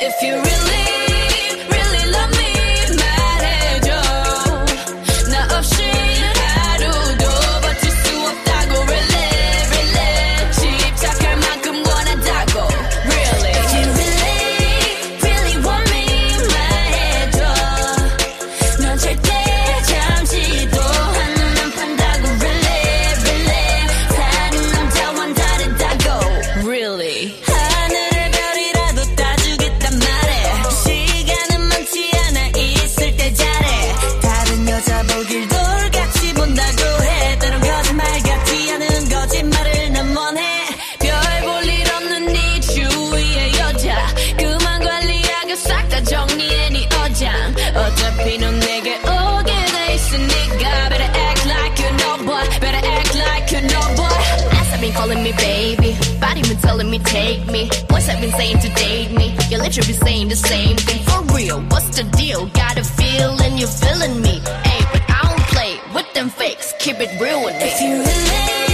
If you really, been calling me baby. Body been telling me take me. Boys have been saying to date me. You're literally saying the same thing. For real, what's the deal? Got a feeling you're feeling me. Hey, but I don't play with them fakes. Keep it real with me. If you really,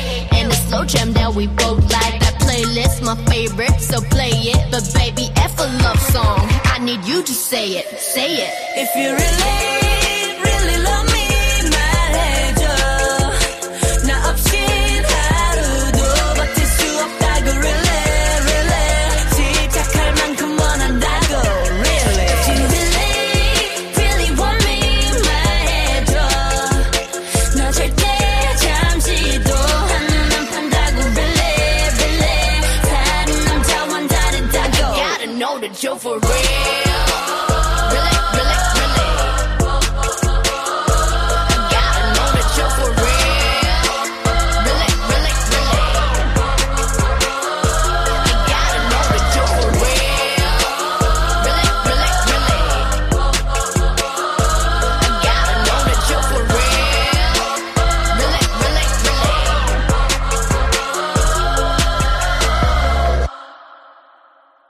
And the slow jam that we both like. That playlist, my favorite, so play it. But baby, F a love song. I need you to say it, say it. If you really, really love know that you're for real.